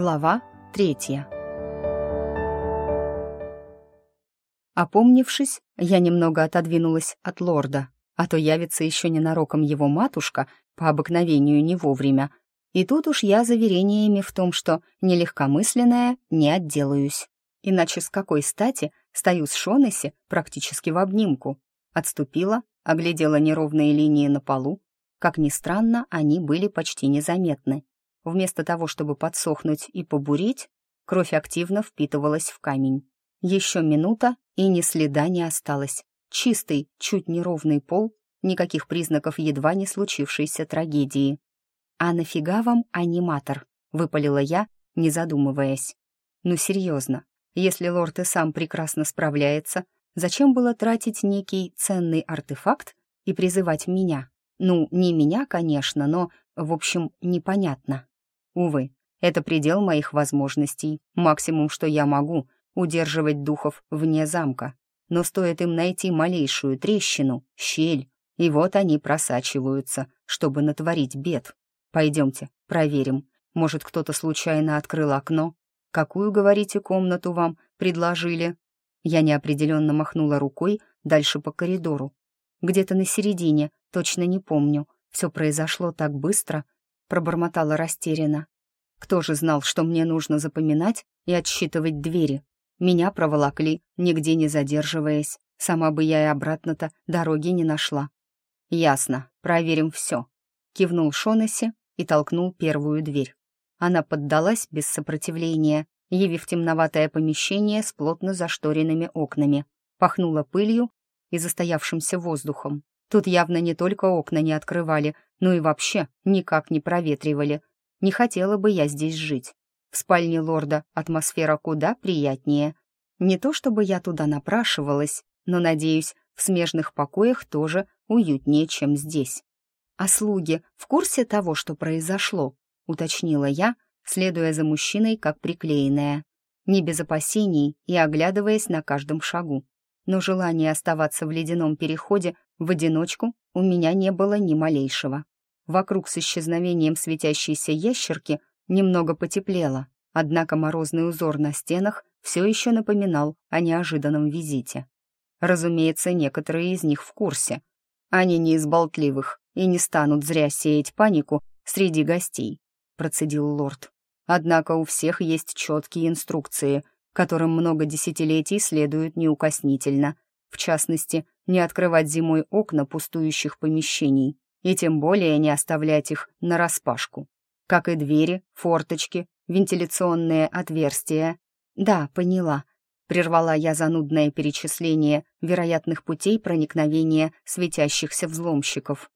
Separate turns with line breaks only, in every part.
Глава третья. Опомнившись, я немного отодвинулась от лорда, а то явится еще ненароком его матушка, по обыкновению не вовремя. И тут уж я заверениями в том, что нелегкомысленная не отделаюсь. Иначе с какой стати стою с Шонесси практически в обнимку? Отступила, оглядела неровные линии на полу. Как ни странно, они были почти незаметны. Вместо того, чтобы подсохнуть и побурить, кровь активно впитывалась в камень. Еще минута, и ни следа не осталось. Чистый, чуть неровный пол, никаких признаков едва не случившейся трагедии. «А нафига вам аниматор?» — выпалила я, не задумываясь. «Ну, серьезно, если лорд и сам прекрасно справляется, зачем было тратить некий ценный артефакт и призывать меня? Ну, не меня, конечно, но, в общем, непонятно». Увы, это предел моих возможностей. Максимум, что я могу, удерживать духов вне замка. Но стоит им найти малейшую трещину, щель, и вот они просачиваются, чтобы натворить бед. Пойдемте, проверим. Может, кто-то случайно открыл окно? Какую, говорите, комнату вам предложили? Я неопределенно махнула рукой дальше по коридору. Где-то на середине, точно не помню. Все произошло так быстро, пробормотала растерянно. Кто же знал, что мне нужно запоминать и отсчитывать двери? Меня проволокли, нигде не задерживаясь. Сама бы я и обратно-то дороги не нашла. «Ясно, проверим все», — кивнул Шонесси и толкнул первую дверь. Она поддалась без сопротивления, явив темноватое помещение с плотно зашторенными окнами. Пахнула пылью и застоявшимся воздухом. Тут явно не только окна не открывали, но и вообще никак не проветривали. Не хотела бы я здесь жить. В спальне лорда атмосфера куда приятнее. Не то чтобы я туда напрашивалась, но, надеюсь, в смежных покоях тоже уютнее, чем здесь. «А слуги в курсе того, что произошло?» — уточнила я, следуя за мужчиной как приклеенная. Не без опасений и оглядываясь на каждом шагу. Но желания оставаться в ледяном переходе в одиночку у меня не было ни малейшего. Вокруг с исчезновением светящейся ящерки немного потеплело, однако морозный узор на стенах все еще напоминал о неожиданном визите. Разумеется, некоторые из них в курсе. Они не из болтливых и не станут зря сеять панику среди гостей, процедил лорд. Однако у всех есть четкие инструкции, которым много десятилетий следуют неукоснительно. В частности, не открывать зимой окна пустующих помещений и тем более не оставлять их нараспашку, как и двери, форточки, вентиляционные отверстия. Да, поняла. Прервала я занудное перечисление вероятных путей проникновения светящихся взломщиков.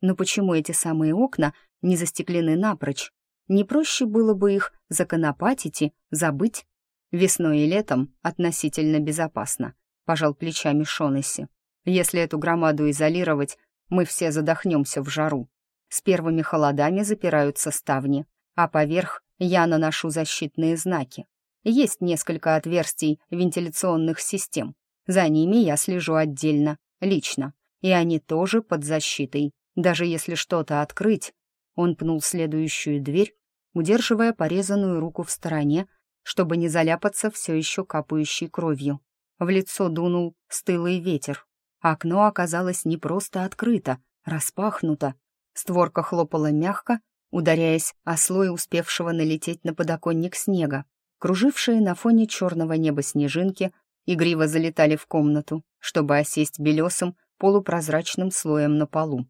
Но почему эти самые окна не застеклены напрочь? Не проще было бы их законопатить и забыть? Весной и летом относительно безопасно, пожал плечами Шонесси. Если эту громаду изолировать, мы все задохнемся в жару. С первыми холодами запираются ставни, а поверх я наношу защитные знаки. Есть несколько отверстий вентиляционных систем. За ними я слежу отдельно, лично, и они тоже под защитой. Даже если что-то открыть, он пнул следующую дверь, удерживая порезанную руку в стороне, чтобы не заляпаться все еще капающей кровью. В лицо дунул стылый ветер. Окно оказалось не просто открыто, распахнуто. Створка хлопала мягко, ударяясь о слой успевшего налететь на подоконник снега. Кружившие на фоне черного неба снежинки игриво залетали в комнату, чтобы осесть белесым полупрозрачным слоем на полу.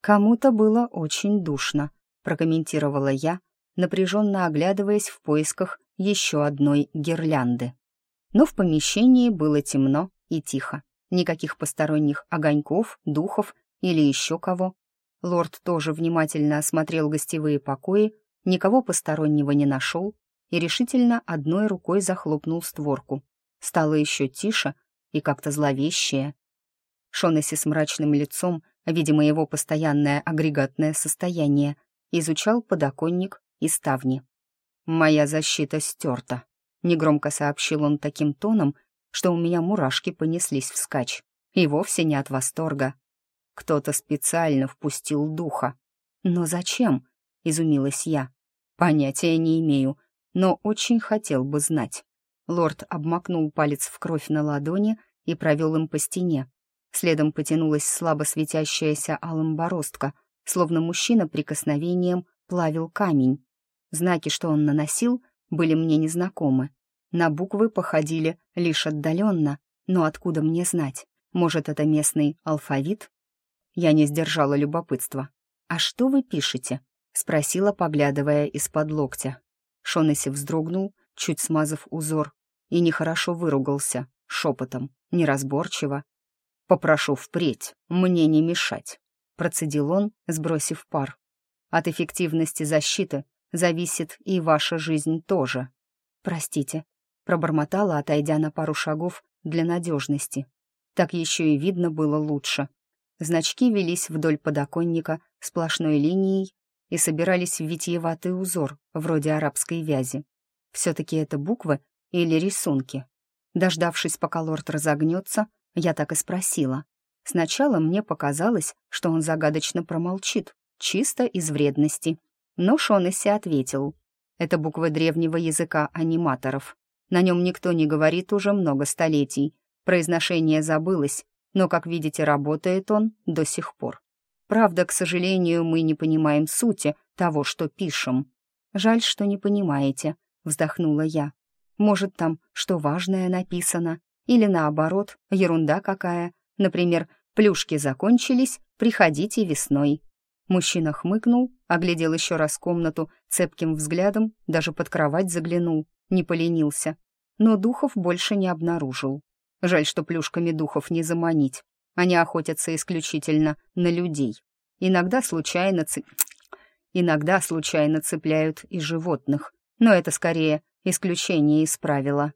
«Кому-то было очень душно», — прокомментировала я, напряженно оглядываясь в поисках еще одной гирлянды. Но в помещении было темно и тихо. Никаких посторонних огоньков, духов или еще кого. Лорд тоже внимательно осмотрел гостевые покои, никого постороннего не нашел и решительно одной рукой захлопнул створку. Стало еще тише и как-то зловещее. Шонесси с мрачным лицом, видимо, его постоянное агрегатное состояние, изучал подоконник и ставни. «Моя защита стерта», — негромко сообщил он таким тоном, что у меня мурашки понеслись вскачь. И вовсе не от восторга. Кто-то специально впустил духа. «Но зачем?» — изумилась я. «Понятия не имею, но очень хотел бы знать. Лорд обмакнул палец в кровь на ладони и провел им по стене. Следом потянулась слабо светящаяся алым бороздка, словно мужчина прикосновением плавил камень. Знаки, что он наносил, были мне незнакомы. На буквы походили лишь отдаленно, но откуда мне знать? Может, это местный алфавит? Я не сдержала любопытства. «А что вы пишете?» — спросила, поглядывая из-под локтя. Шонесси вздрогнул, чуть смазав узор, и нехорошо выругался, шепотом, неразборчиво. «Попрошу впредь, мне не мешать», — процедил он, сбросив пар. «От эффективности защиты зависит и ваша жизнь тоже». «Простите», — пробормотала, отойдя на пару шагов для надежности. Так еще и видно было лучше. Значки велись вдоль подоконника сплошной линией и собирались в витиеватый узор, вроде арабской вязи. Все-таки это буквы или рисунки? Дождавшись, пока лорд разогнется, я так и спросила. Сначала мне показалось, что он загадочно промолчит, чисто из вредности. Но Шонесси ответил. Это буквы древнего языка аниматоров. На нем никто не говорит уже много столетий. Произношение забылось, но, как видите, работает он до сих пор. Правда, к сожалению, мы не понимаем сути того, что пишем. Жаль, что не понимаете, вздохнула я. Может, там что важное написано, или наоборот, ерунда какая. Например, плюшки закончились, приходите весной. Мужчина хмыкнул, оглядел еще раз комнату цепким взглядом, даже под кровать заглянул, не поленился. Но духов больше не обнаружил. Жаль, что плюшками духов не заманить. Они охотятся исключительно на людей. Иногда случайно цы... Иногда случайно цепляют и животных, но это скорее исключение из правила.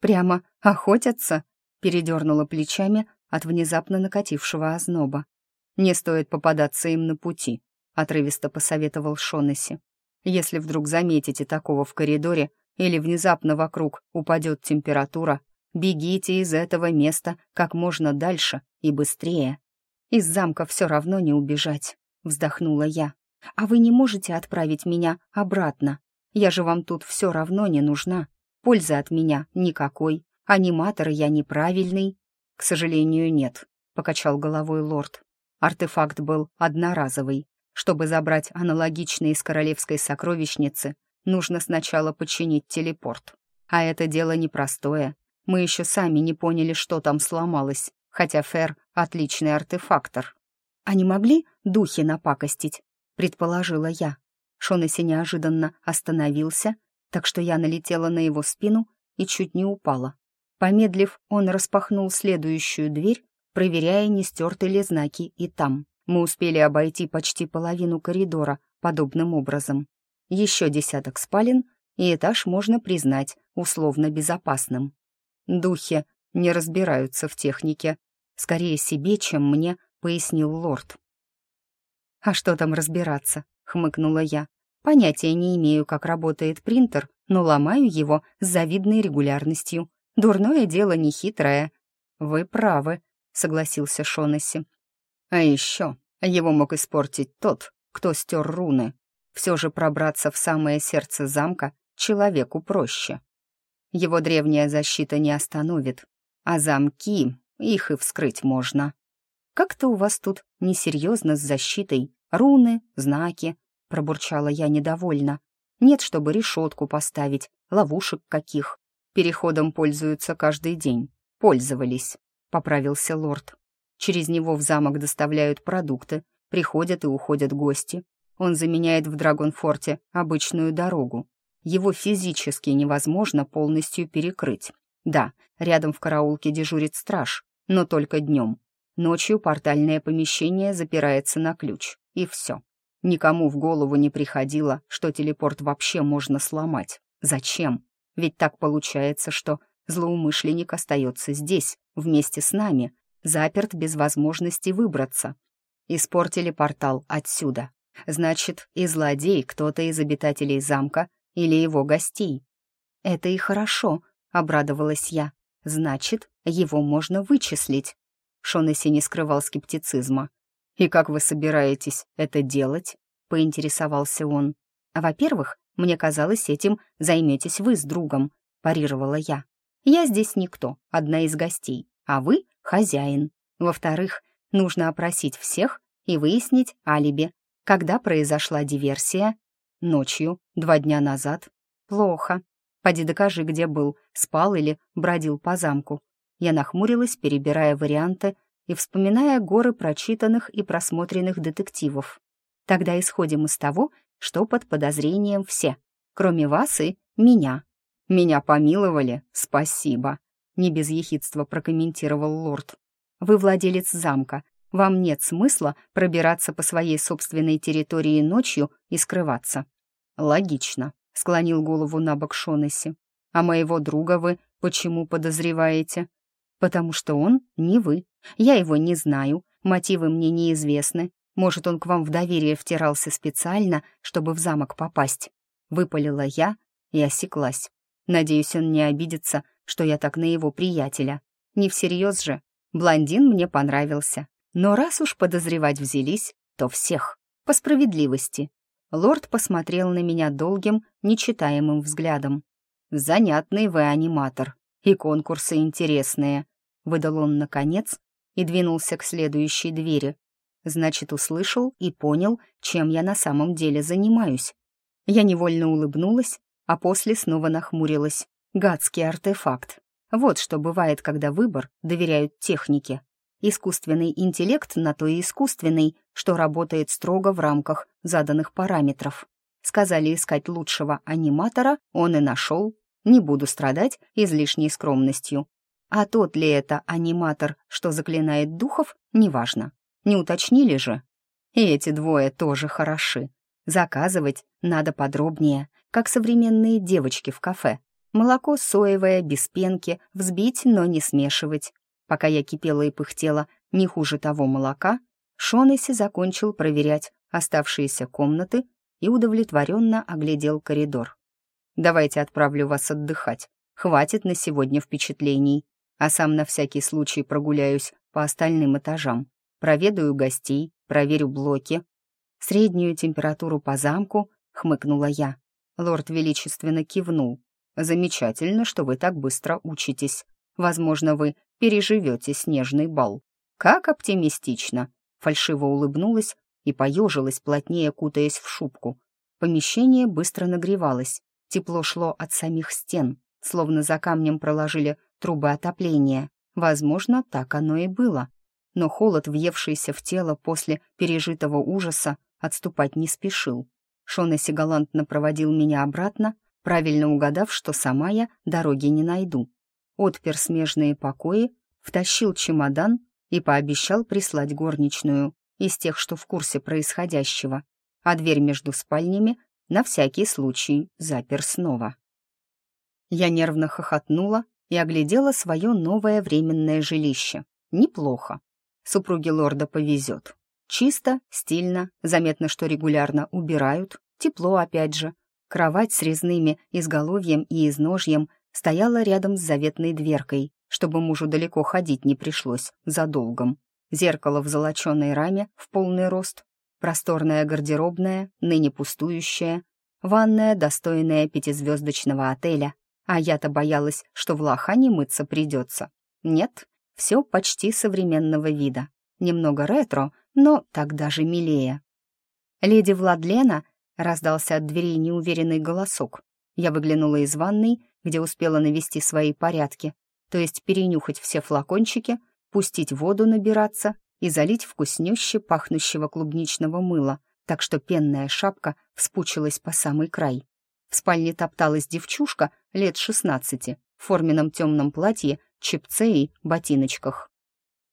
«Прямо охотятся?» — передернула плечами от внезапно накатившего озноба. «Не стоит попадаться им на пути», — отрывисто посоветовал Шонесси. «Если вдруг заметите такого в коридоре или внезапно вокруг упадет температура, Бегите из этого места как можно дальше и быстрее. Из замка все равно не убежать, вздохнула я. А вы не можете отправить меня обратно? Я же вам тут все равно не нужна. Пользы от меня никакой. Аниматор я неправильный. К сожалению, нет, покачал головой лорд. Артефакт был одноразовый. Чтобы забрать аналогичный из королевской сокровищницы, нужно сначала починить телепорт. А это дело непростое. Мы еще сами не поняли, что там сломалось, хотя Фер — отличный артефактор. «А не могли духи напакостить?» — предположила я. Шонесси неожиданно остановился, так что я налетела на его спину и чуть не упала. Помедлив, он распахнул следующую дверь, проверяя, не стерты ли знаки и там. Мы успели обойти почти половину коридора подобным образом. Еще десяток спален, и этаж можно признать условно безопасным. Духи не разбираются в технике. Скорее себе, чем мне, пояснил лорд. «А что там разбираться?» — хмыкнула я. «Понятия не имею, как работает принтер, но ломаю его с завидной регулярностью. Дурное дело не хитрое». «Вы правы», — согласился Шонесси. «А еще его мог испортить тот, кто стер руны. Все же пробраться в самое сердце замка человеку проще». Его древняя защита не остановит, а замки, их и вскрыть можно. Как-то у вас тут несерьезно с защитой. Руны, знаки, пробурчала я недовольно. Нет, чтобы решетку поставить, ловушек каких. Переходом пользуются каждый день. Пользовались, поправился лорд. Через него в замок доставляют продукты, приходят и уходят гости. Он заменяет в Драгонфорте обычную дорогу. Его физически невозможно полностью перекрыть. Да, рядом в караулке дежурит страж, но только днем. Ночью портальное помещение запирается на ключ, и все. Никому в голову не приходило, что телепорт вообще можно сломать. Зачем? Ведь так получается, что злоумышленник остается здесь, вместе с нами, заперт без возможности выбраться. Испортили портал отсюда. Значит, и злодей кто-то из обитателей замка или его гостей. «Это и хорошо», — обрадовалась я. «Значит, его можно вычислить». Шонесси не скрывал скептицизма. «И как вы собираетесь это делать?» — поинтересовался он. Во-первых, мне казалось, этим займетесь вы с другом, парировала я. Я здесь никто, одна из гостей, а вы — хозяин. Во-вторых, нужно опросить всех и выяснить алиби. Когда произошла диверсия? Ночью, два дня назад. Плохо. Поди докажи, где был, спал или бродил по замку. Я нахмурилась, перебирая варианты и вспоминая горы прочитанных и просмотренных детективов. Тогда исходим из того, что под подозрением все, кроме вас и меня. Меня помиловали, спасибо, не без ехидства прокомментировал лорд. Вы владелец замка, вам нет смысла пробираться по своей собственной территории ночью и скрываться. Логично, склонил голову на бок Шонесси. А моего друга вы почему подозреваете? Потому что он не вы. Я его не знаю, мотивы мне неизвестны. Может, он к вам в доверие втирался специально, чтобы в замок попасть. Выпалила я и осеклась. Надеюсь, он не обидится, что я так на его приятеля. Не всерьез же. Блондин мне понравился. Но раз уж подозревать взялись, то всех. По справедливости. Лорд посмотрел на меня долгим, нечитаемым взглядом. «Занятный вы аниматор. И конкурсы интересные», — выдал он наконец и двинулся к следующей двери. Значит, услышал и понял, чем я на самом деле занимаюсь. Я невольно улыбнулась, а после снова нахмурилась. Гадский артефакт. Вот что бывает, когда выбор доверяют технике. Искусственный интеллект на то и искусственный, что работает строго в рамках заданных параметров. Сказали искать лучшего аниматора, он и нашел. Не буду страдать излишней скромностью. А тот ли это аниматор, что заклинает духов, неважно. Не уточнили же? И эти двое тоже хороши. Заказывать надо подробнее, как современные девочки в кафе. Молоко соевое, без пенки, взбить, но не смешивать. Пока я кипела и пыхтела не хуже того молока, Шонесси закончил проверять оставшиеся комнаты и удовлетворенно оглядел коридор. «Давайте отправлю вас отдыхать. Хватит на сегодня впечатлений. А сам на всякий случай прогуляюсь по остальным этажам. Проведаю гостей, проверю блоки. Среднюю температуру по замку, хмыкнула я. Лорд величественно кивнул. Замечательно, что вы так быстро учитесь. Возможно, вы переживете снежный бал. Как оптимистично. Фальшиво улыбнулась и поежилась, плотнее кутаясь в шубку. Помещение быстро нагревалось. Тепло шло от самих стен, словно за камнем проложили трубы отопления. Возможно, так оно и было но холод, въевшийся в тело после пережитого ужаса, отступать не спешил. Шонесси галантно проводил меня обратно, правильно угадав, что сама я дороги не найду. Отпер смежные покои, втащил чемодан и пообещал прислать горничную из тех, что в курсе происходящего, а дверь между спальнями на всякий случай запер снова. Я нервно хохотнула и оглядела свое новое временное жилище. Неплохо супруге лорда повезет. Чисто, стильно, заметно, что регулярно убирают, тепло опять же. Кровать с резными изголовьем и изножьем стояла рядом с заветной дверкой, чтобы мужу далеко ходить не пришлось, за долгом. Зеркало в золоченой раме в полный рост, просторная гардеробная, ныне пустующая, ванная, достойная пятизвездочного отеля. А я-то боялась, что в лохане мыться придется. Нет, все почти современного вида. Немного ретро, но так даже милее. «Леди Владлена?» — раздался от дверей неуверенный голосок. Я выглянула из ванной, где успела навести свои порядки, то есть перенюхать все флакончики, пустить воду набираться и залить вкуснюще пахнущего клубничного мыла, так что пенная шапка вспучилась по самый край. В спальне топталась девчушка лет шестнадцати в форменном темном платье чипце и ботиночках.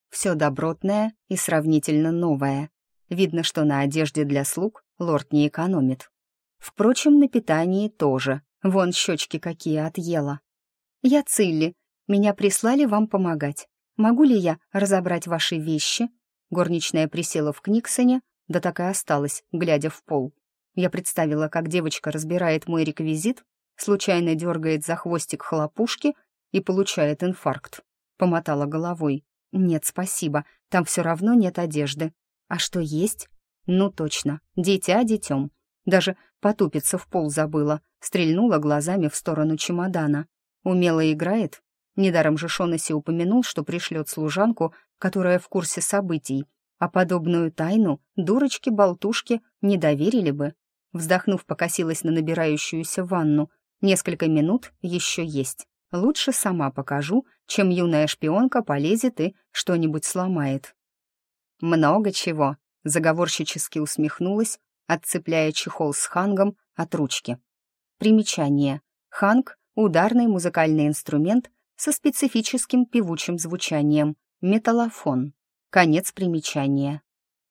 Все добротное и сравнительно новое. Видно, что на одежде для слуг лорд не экономит. Впрочем, на питании тоже. Вон щечки какие отъела. «Я Цилли. Меня прислали вам помогать. Могу ли я разобрать ваши вещи?» Горничная присела в Книксоне, да так и осталась, глядя в пол. Я представила, как девочка разбирает мой реквизит, случайно дергает за хвостик хлопушки и получает инфаркт. Помотала головой. «Нет, спасибо, там все равно нет одежды. А что есть?» «Ну точно, дитя детем. Даже потупиться в пол забыла, стрельнула глазами в сторону чемодана. Умело играет? Недаром же Шонаси упомянул, что пришлет служанку, которая в курсе событий, а подобную тайну дурочки-болтушки не доверили бы. Вздохнув, покосилась на набирающуюся ванну. Несколько минут еще есть. Лучше сама покажу, чем юная шпионка полезет и что-нибудь сломает. «Много чего», — заговорщически усмехнулась, отцепляя чехол с хангом от ручки. Примечание. Ханг — ударный музыкальный инструмент со специфическим певучим звучанием. Металлофон. Конец примечания.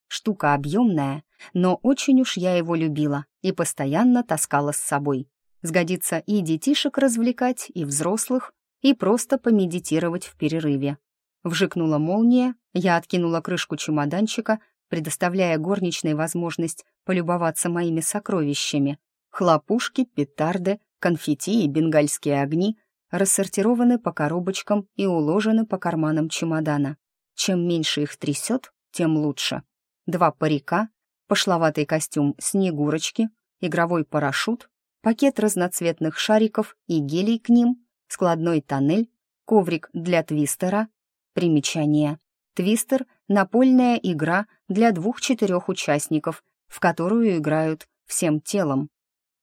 Штука объемная, но очень уж я его любила и постоянно таскала с собой. Сгодится и детишек развлекать, и взрослых, и просто помедитировать в перерыве. Вжикнула молния, я откинула крышку чемоданчика, предоставляя горничной возможность полюбоваться моими сокровищами. Хлопушки, петарды, конфетти и бенгальские огни рассортированы по коробочкам и уложены по карманам чемодана. Чем меньше их трясет, тем лучше. Два парика, пошловатый костюм Снегурочки, игровой парашют, пакет разноцветных шариков и гелей к ним, складной тоннель, коврик для твистера. Примечание. Твистер — напольная игра для двух-четырех участников, в которую играют всем телом.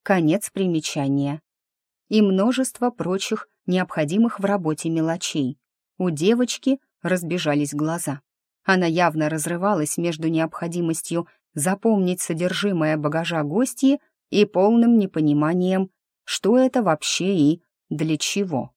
Конец примечания. И множество прочих необходимых в работе мелочей. У девочки разбежались глаза. Она явно разрывалась между необходимостью запомнить содержимое багажа гостьи и полным непониманием, что это вообще и для чего.